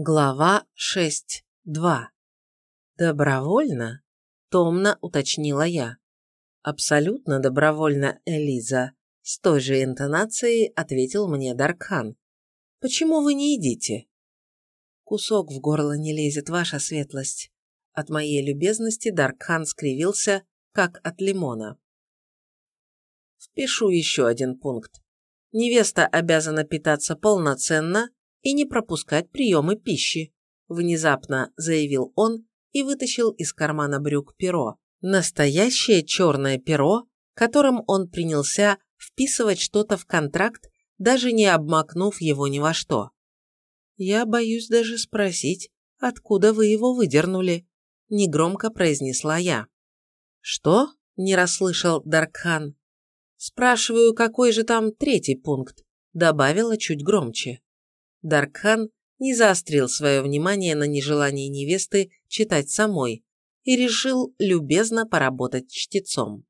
Глава 6.2. «Добровольно?» – томно уточнила я. «Абсолютно добровольно, Элиза», – с той же интонацией ответил мне Даркхан. «Почему вы не едите?» «Кусок в горло не лезет, ваша светлость». От моей любезности Даркхан скривился, как от лимона. Впишу еще один пункт. Невеста обязана питаться полноценно и не пропускать приемы пищи», – внезапно заявил он и вытащил из кармана брюк перо. Настоящее черное перо, которым он принялся вписывать что-то в контракт, даже не обмакнув его ни во что. «Я боюсь даже спросить, откуда вы его выдернули?» – негромко произнесла я. «Что?» – не расслышал Даркхан. «Спрашиваю, какой же там третий пункт?» – добавила чуть громче. Даркхан не заострил свое внимание на нежелании невесты читать самой и решил любезно поработать чтецом.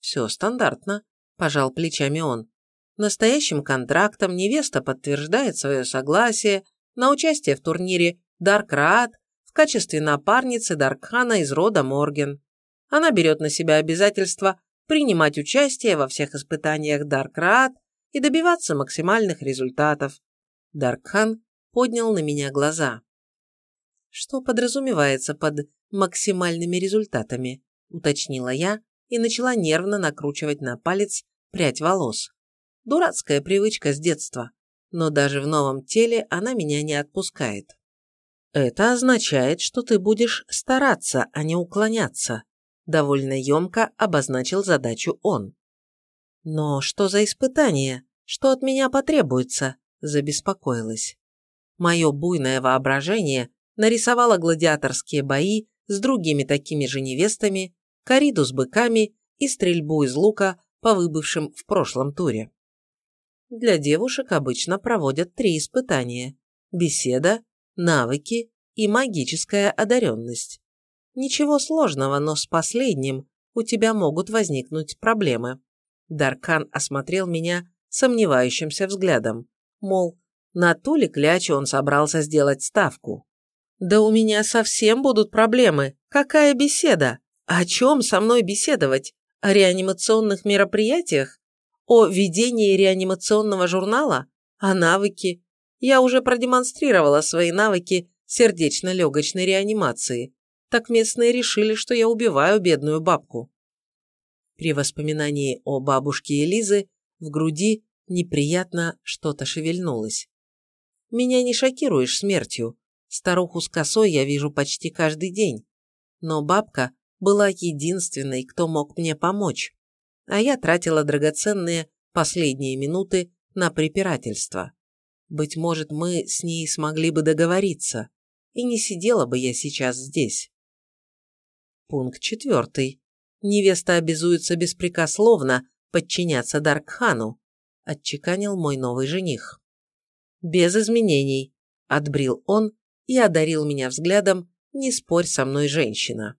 «Все стандартно», – пожал плечами он. «Настоящим контрактом невеста подтверждает свое согласие на участие в турнире Даркраат в качестве напарницы Даркхана из рода Морген. Она берет на себя обязательство принимать участие во всех испытаниях Даркраат и добиваться максимальных результатов, Даркхан поднял на меня глаза. «Что подразумевается под максимальными результатами?» – уточнила я и начала нервно накручивать на палец прядь волос. Дурацкая привычка с детства, но даже в новом теле она меня не отпускает. «Это означает, что ты будешь стараться, а не уклоняться», – довольно емко обозначил задачу он. «Но что за испытание? Что от меня потребуется?» Забеспокоилась. Мое буйное воображение нарисовало гладиаторские бои с другими такими же невестами, кориду с быками и стрельбу из лука по выбывшим в прошлом туре. Для девушек обычно проводят три испытания – беседа, навыки и магическая одаренность. Ничего сложного, но с последним у тебя могут возникнуть проблемы. Даркан осмотрел меня сомневающимся взглядом мол, на ту ли клячу он собрался сделать ставку. «Да у меня совсем будут проблемы. Какая беседа? О чем со мной беседовать? О реанимационных мероприятиях? О ведении реанимационного журнала? О навыке? Я уже продемонстрировала свои навыки сердечно-легочной реанимации. Так местные решили, что я убиваю бедную бабку. При воспоминании о бабушке Элизы в груди Неприятно что-то шевельнулось. Меня не шокируешь смертью. Старуху с косой я вижу почти каждый день. Но бабка была единственной, кто мог мне помочь. А я тратила драгоценные последние минуты на препирательство. Быть может, мы с ней смогли бы договориться, и не сидела бы я сейчас здесь. Пункт четвертый. Невеста обязуется беспрекословно подчиняться Даркхану, отчеканил мой новый жених. «Без изменений», – отбрил он и одарил меня взглядом «Не спорь со мной, женщина».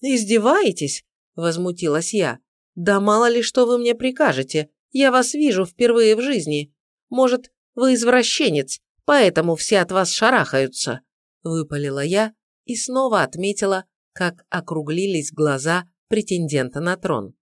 «Издеваетесь?» – возмутилась я. «Да мало ли что вы мне прикажете. Я вас вижу впервые в жизни. Может, вы извращенец, поэтому все от вас шарахаются», – выпалила я и снова отметила, как округлились глаза претендента на трон.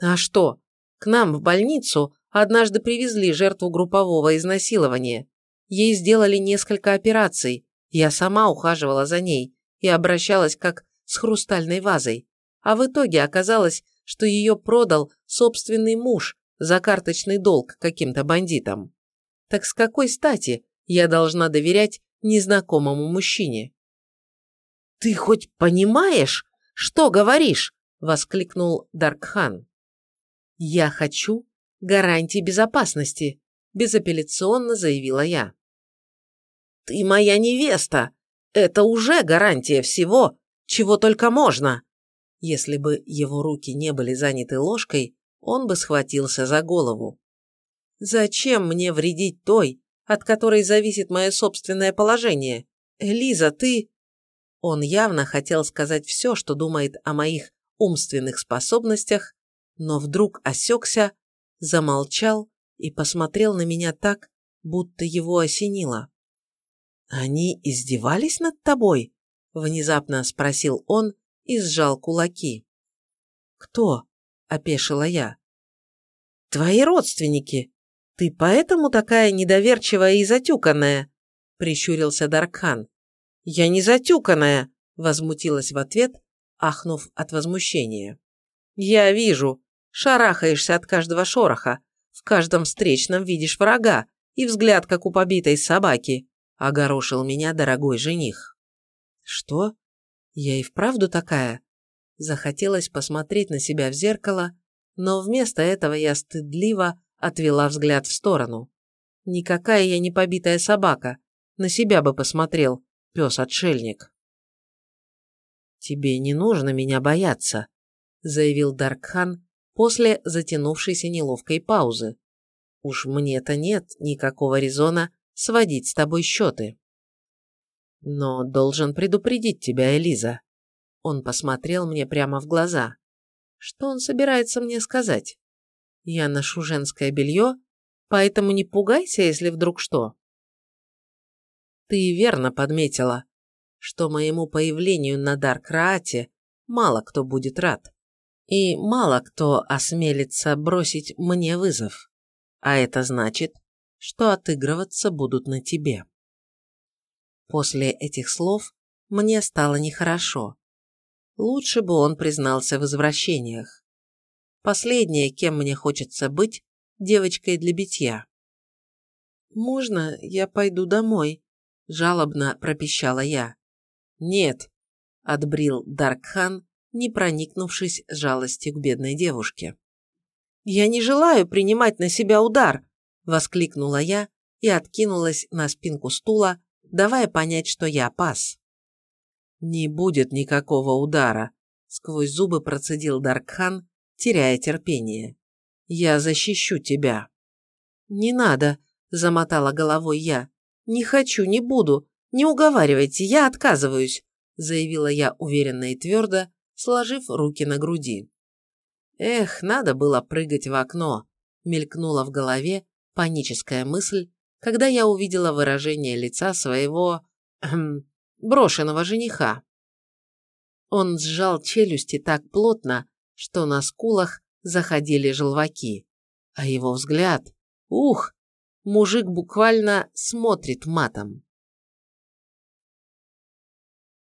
«А что, к нам в больницу Однажды привезли жертву группового изнасилования. Ей сделали несколько операций. Я сама ухаживала за ней и обращалась как с хрустальной вазой. А в итоге оказалось, что ее продал собственный муж за карточный долг каким-то бандитам. Так с какой стати я должна доверять незнакомому мужчине? «Ты хоть понимаешь, что говоришь?» – воскликнул Даркхан. «Я хочу, гарантий безопасности», – безапелляционно заявила я. «Ты моя невеста! Это уже гарантия всего, чего только можно!» Если бы его руки не были заняты ложкой, он бы схватился за голову. «Зачем мне вредить той, от которой зависит мое собственное положение? Элиза, ты...» Он явно хотел сказать все, что думает о моих умственных способностях, но вдруг осекся замолчал и посмотрел на меня так, будто его осенило. «Они издевались над тобой?» – внезапно спросил он и сжал кулаки. «Кто?» – опешила я. «Твои родственники. Ты поэтому такая недоверчивая и затюканная?» – прищурился Даркхан. «Я не затюканная!» – возмутилась в ответ, ахнув от возмущения. «Я вижу. Шарахаешься от каждого шороха. В каждом встречном видишь врага, и взгляд, как у побитой собаки», – огорошил меня дорогой жених. «Что? Я и вправду такая?» Захотелось посмотреть на себя в зеркало, но вместо этого я стыдливо отвела взгляд в сторону. Никакая я не побитая собака, на себя бы посмотрел, пес-отшельник. «Тебе не нужно меня бояться», — заявил Даркхан после затянувшейся неловкой паузы. «Уж мне-то нет никакого резона сводить с тобой счеты». «Но должен предупредить тебя, Элиза». Он посмотрел мне прямо в глаза. Что он собирается мне сказать? Я ношу женское белье, поэтому не пугайся, если вдруг что. Ты верно подметила, что моему появлению на Даркраате мало кто будет рад. И мало кто осмелится бросить мне вызов. А это значит, что отыгрываться будут на тебе. После этих слов мне стало нехорошо. Лучше бы он признался в извращениях. Последнее, кем мне хочется быть, девочкой для битья. «Можно я пойду домой?» – жалобно пропищала я. «Нет», – отбрил Даркхан, не проникнувшись жалостью к бедной девушке. «Я не желаю принимать на себя удар!» – воскликнула я и откинулась на спинку стула, давая понять, что я пас. «Не будет никакого удара», — сквозь зубы процедил Даркхан, теряя терпение. «Я защищу тебя». «Не надо», — замотала головой я. «Не хочу, не буду. Не уговаривайте, я отказываюсь», — заявила я уверенно и твердо, сложив руки на груди. «Эх, надо было прыгать в окно», — мелькнула в голове паническая мысль, когда я увидела выражение лица своего... Эм, брошенного жениха. Он сжал челюсти так плотно, что на скулах заходили желваки, а его взгляд, ух, мужик буквально смотрит матом.